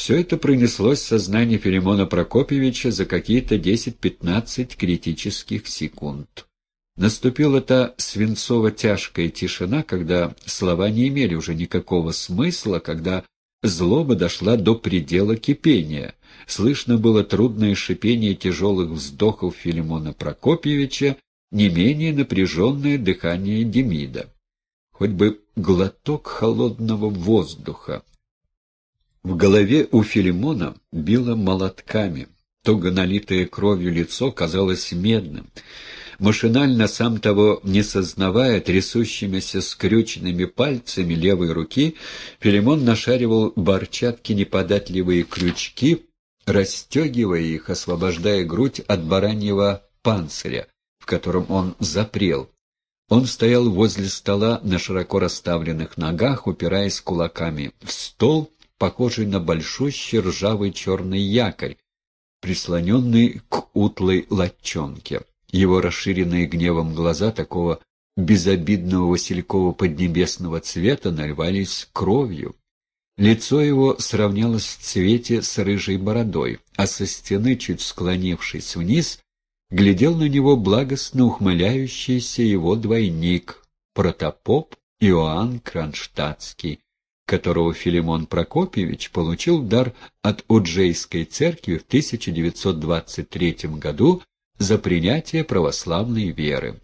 Все это пронеслось в сознании Филимона Прокопьевича за какие-то 10-15 критических секунд. Наступила та свинцово-тяжкая тишина, когда слова не имели уже никакого смысла, когда злоба дошла до предела кипения. Слышно было трудное шипение тяжелых вздохов Филимона Прокопьевича, не менее напряженное дыхание Демида. Хоть бы глоток холодного воздуха. В голове у Филимона било молотками. Туго налитое кровью лицо казалось медным. Машинально, сам того не сознавая, трясущимися скрюченными пальцами левой руки, Филимон нашаривал борчатки неподатливые крючки, расстегивая их, освобождая грудь от бараньего панциря, в котором он запрел. Он стоял возле стола на широко расставленных ногах, упираясь кулаками в стол, похожий на большущий ржавый черный якорь, прислоненный к утлой латчонке. Его расширенные гневом глаза такого безобидного василькового поднебесного цвета наливались кровью. Лицо его сравнялось в цвете с рыжей бородой, а со стены, чуть склонившись вниз, глядел на него благостно ухмыляющийся его двойник, протопоп Иоанн Кронштадтский, которого Филимон Прокопьевич получил дар от Уджейской церкви в 1923 году за принятие православной веры.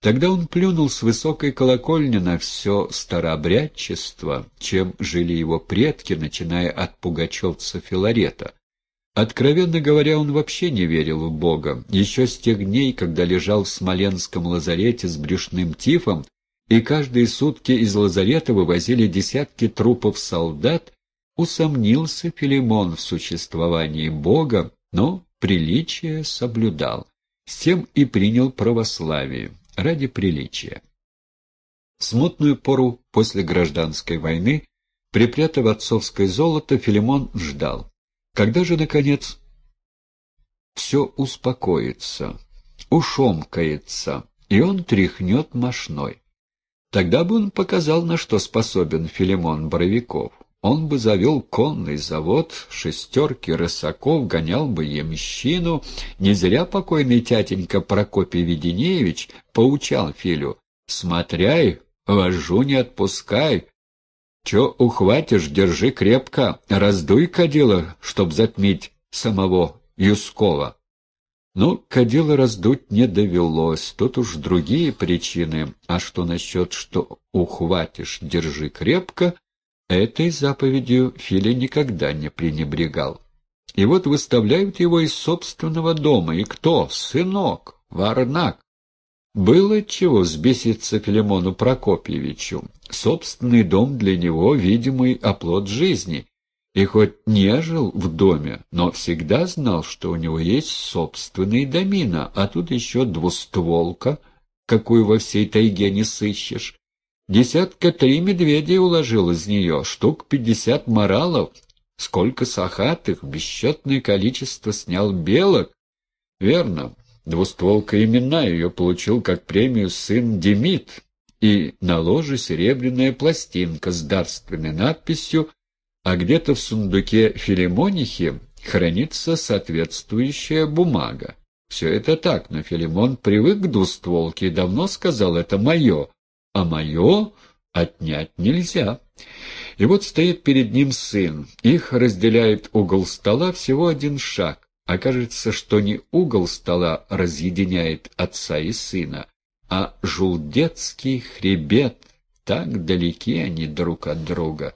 Тогда он плюнул с высокой колокольни на все старообрядчество, чем жили его предки, начиная от пугачевца Филарета. Откровенно говоря, он вообще не верил в Бога. Еще с тех дней, когда лежал в Смоленском лазарете с брюшным тифом, и каждые сутки из лазарета вывозили десятки трупов солдат, усомнился Филимон в существовании Бога, но приличие соблюдал. С тем и принял православие, ради приличия. В смутную пору после гражданской войны, припрятав отцовское золото, Филимон ждал. Когда же, наконец, все успокоится, ушомкается, и он тряхнет мошной? Тогда бы он показал, на что способен Филимон Боровиков. Он бы завел конный завод, шестерки рысаков, гонял бы ямщину. Не зря покойный тятенька Прокопий Веденеевич поучал Филю. «Смотряй, вожу не отпускай. Че ухватишь, держи крепко, раздуй кадила, чтоб затмить самого Юскова». Ну, кадила раздуть не довелось, тут уж другие причины. А что насчет, что ухватишь, держи крепко — Этой заповедью Филя никогда не пренебрегал. И вот выставляют его из собственного дома. И кто? Сынок, Варнак. Было чего взбеситься Филимону Прокопьевичу. Собственный дом для него — видимый оплот жизни. И хоть не жил в доме, но всегда знал, что у него есть собственный домина, а тут еще двустволка, какую во всей тайге не сыщешь. Десятка три медведей уложил из нее, штук пятьдесят моралов, сколько сахатых, бесчетное количество снял белок. Верно, двустволка именная ее получил как премию сын Демид, и на ложе серебряная пластинка с дарственной надписью, а где-то в сундуке Филимонихи хранится соответствующая бумага. Все это так, но Филимон привык к двустволке и давно сказал «это мое», а мое отнять нельзя. И вот стоит перед ним сын. Их разделяет угол стола всего один шаг. Окажется, что не угол стола разъединяет отца и сына, а жулдетский хребет. Так далеки они друг от друга.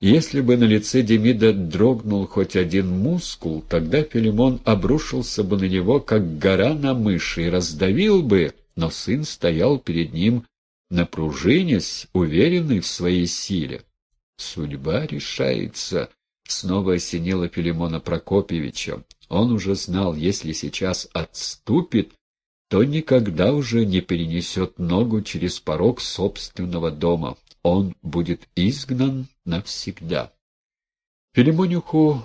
Если бы на лице Демида дрогнул хоть один мускул, тогда Филимон обрушился бы на него, как гора на мыши, и раздавил бы, но сын стоял перед ним напружинясь, уверенный в своей силе. Судьба решается, снова осенила Филимона Прокопьевича. Он уже знал, если сейчас отступит, то никогда уже не перенесет ногу через порог собственного дома. Он будет изгнан навсегда. Филимонюху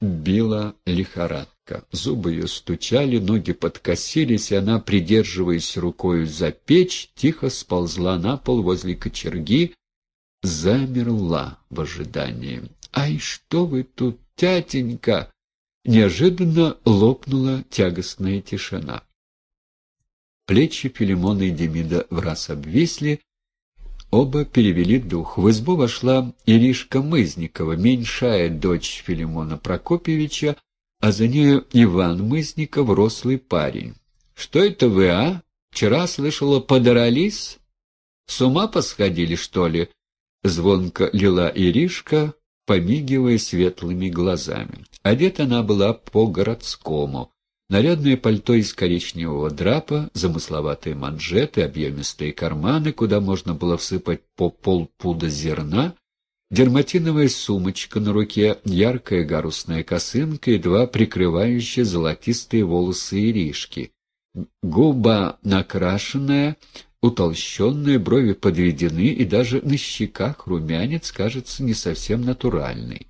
била лихорадка. Зубы ее стучали, ноги подкосились, и она, придерживаясь рукой за печь, тихо сползла на пол возле кочерги, замерла в ожидании. «Ай, что вы тут тятенька!» Неожиданно лопнула тягостная тишина. Плечи Филимона и Демида враз обвисли, оба перевели дух. В избу вошла Иришка Мызникова, меньшая дочь Филимона Прокопьевича, а за нею Иван Мызников, рослый парень. «Что это вы, а? Вчера слышала, подрались? С ума посходили, что ли?» Звонко лила Иришка, помигивая светлыми глазами. Одета она была по-городскому. Нарядное пальто из коричневого драпа, замысловатые манжеты, объемистые карманы, куда можно было всыпать по полпуда зерна, дерматиновая сумочка на руке, яркая гарусная косынка и два прикрывающие золотистые волосы Иришки. Губа накрашенная, утолщенные, брови подведены, и даже на щеках румянец кажется не совсем натуральный.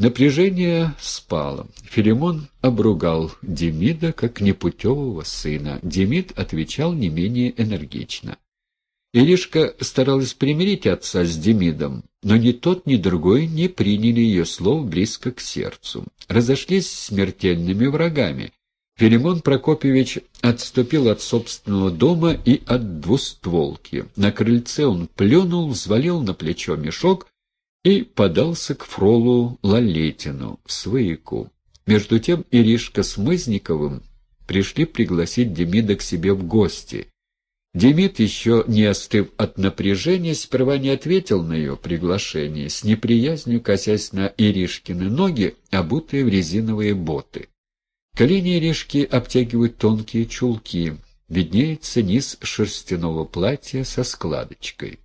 Напряжение спало. Филимон обругал Демида как непутевого сына. Демид отвечал не менее энергично. Иришка старалась примирить отца с Демидом, но ни тот, ни другой не приняли ее слов близко к сердцу. Разошлись смертельными врагами. Филимон Прокопьевич отступил от собственного дома и от двустволки. На крыльце он плюнул, взвалил на плечо мешок и подался к фролу Лалетину, свояку. Между тем Иришка с Мызниковым пришли пригласить Демида к себе в гости. Демид, еще не остыв от напряжения, сперва не ответил на ее приглашение, с неприязнью косясь на Иришкины ноги, обутые в резиновые боты. Колени Иришки обтягивают тонкие чулки, виднеется низ шерстяного платья со складочкой.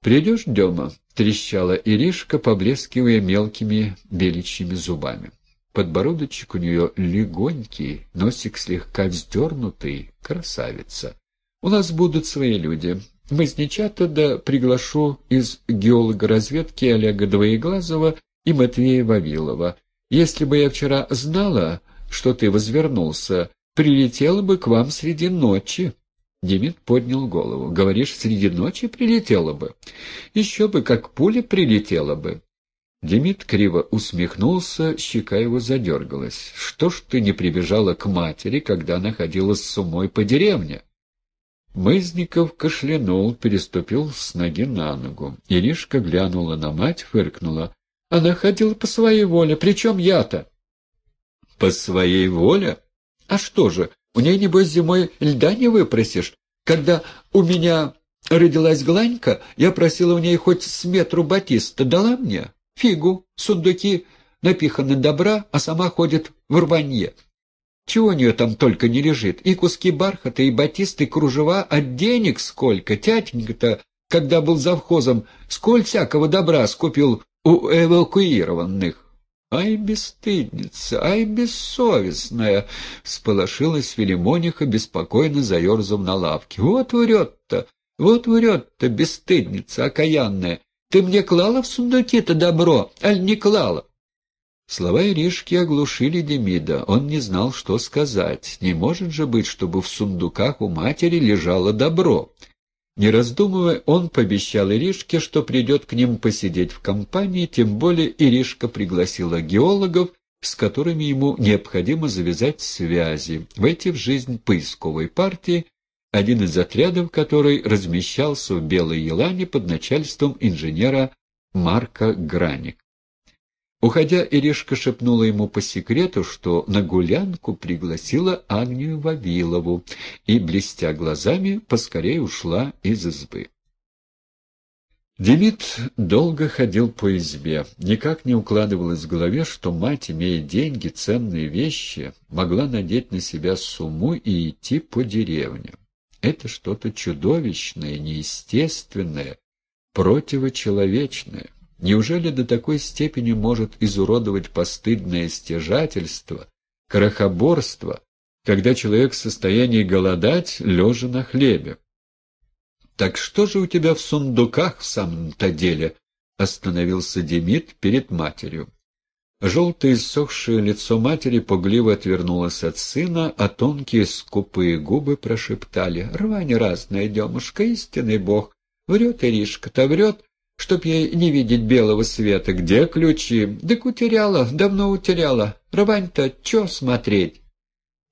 «Придешь, Дема?» — трещала Иришка, поблескивая мелкими беличьими зубами. Подбородочек у нее легонький, носик слегка вздернутый, красавица. «У нас будут свои люди. Мазничата да приглашу из геолога-разведки Олега Двоеглазова и Матвея Вавилова. Если бы я вчера знала, что ты возвернулся, прилетела бы к вам среди ночи». Демид поднял голову. «Говоришь, среди ночи прилетела бы? Еще бы, как пуля прилетела бы». Демид криво усмехнулся, щека его задергалась. «Что ж ты не прибежала к матери, когда она ходила с умой по деревне?» Мызников кашлянул, переступил с ноги на ногу. Иришка глянула на мать, фыркнула. «Она ходила по своей воле, причем я-то?» «По своей воле? А что же, у нее, небось, зимой льда не выпросишь. Когда у меня родилась Гланька, я просила у ней хоть с метру батиста. Дала мне? Фигу, сундуки напиханы добра, а сама ходит в рванье. Чего у нее там только не лежит? И куски бархата, и батисты, и кружева, а денег сколько? Тятенька-то, когда был завхозом, сколь всякого добра скупил у эвакуированных. «Ай, бесстыдница! Ай, бессовестная!» — сполошилась Филимониха, беспокойно заерзав на лавке. «Вот врет-то! Вот врет-то, бесстыдница окаянная! Ты мне клала в сундуки-то добро, аль не клала?» Слова Иришки оглушили Демида. Он не знал, что сказать. Не может же быть, чтобы в сундуках у матери лежало добро. Не раздумывая, он пообещал Иришке, что придет к ним посидеть в компании, тем более Иришка пригласила геологов, с которыми ему необходимо завязать связи, войти в жизнь поисковой партии, один из отрядов которой размещался в Белой Елане под начальством инженера Марка Граник. Уходя, Иришка шепнула ему по секрету, что на гулянку пригласила Агнию Вавилову и, блестя глазами, поскорее ушла из избы. Демид долго ходил по избе. Никак не укладывалось в голове, что мать, имея деньги, ценные вещи, могла надеть на себя сумму и идти по деревне. Это что-то чудовищное, неестественное, противочеловечное. Неужели до такой степени может изуродовать постыдное стяжательство, крохоборство, когда человек в состоянии голодать, лежа на хлебе? «Так что же у тебя в сундуках в самом-то деле?» — остановился Демид перед матерью. Желтое иссохшее лицо матери пугливо отвернулось от сына, а тонкие скупые губы прошептали. «Рвань разная, Демушка, истинный бог! Врет Иришка-то, врет, чтоб ей не видеть белого света. Где ключи? Так утеряла, давно утеряла. Рвань-то чё смотреть?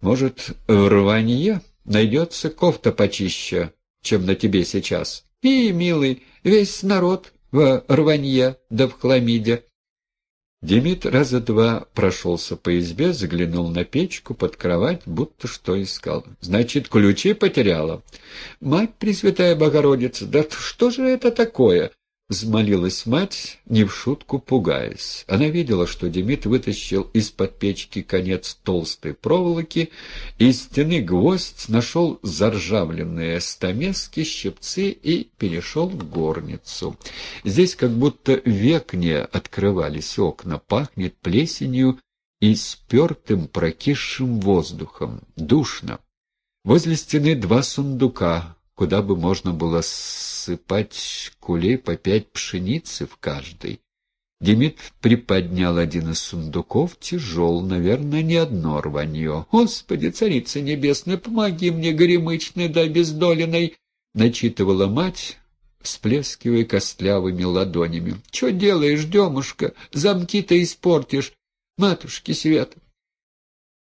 Может, в рванье найдется кофта почище, чем на тебе сейчас? И, милый, весь народ в рванье да в хламиде. Демид раза два прошелся по избе, заглянул на печку, под кровать, будто что искал. «Значит, ключи потеряла?» «Мать Пресвятая Богородица, да что же это такое?» Взмолилась мать, не в шутку пугаясь. Она видела, что Демид вытащил из-под печки конец толстой проволоки, и из стены гвоздь нашел заржавленные стамески, щипцы и перешел в горницу. Здесь как будто век не открывались окна, пахнет плесенью и спертым прокисшим воздухом. Душно. Возле стены два сундука, куда бы можно было сыпать кулей по пять пшеницы в каждый. Демид приподнял один из сундуков, тяжел, наверное, не одно рванье. «Господи, царица небесная, помоги мне, горемычной да бездоленной!» — начитывала мать, всплескивая костлявыми ладонями. — Че делаешь, демушка? Замки-то испортишь. Матушки свет.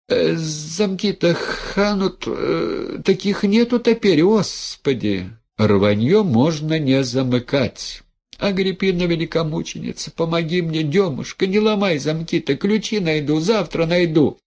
Э, замки-то ханут, э, таких нету теперь, господи. Рванье можно не замыкать. Агриппина великомученица, помоги мне, демушка, не ломай замки-то, ключи найду, завтра найду.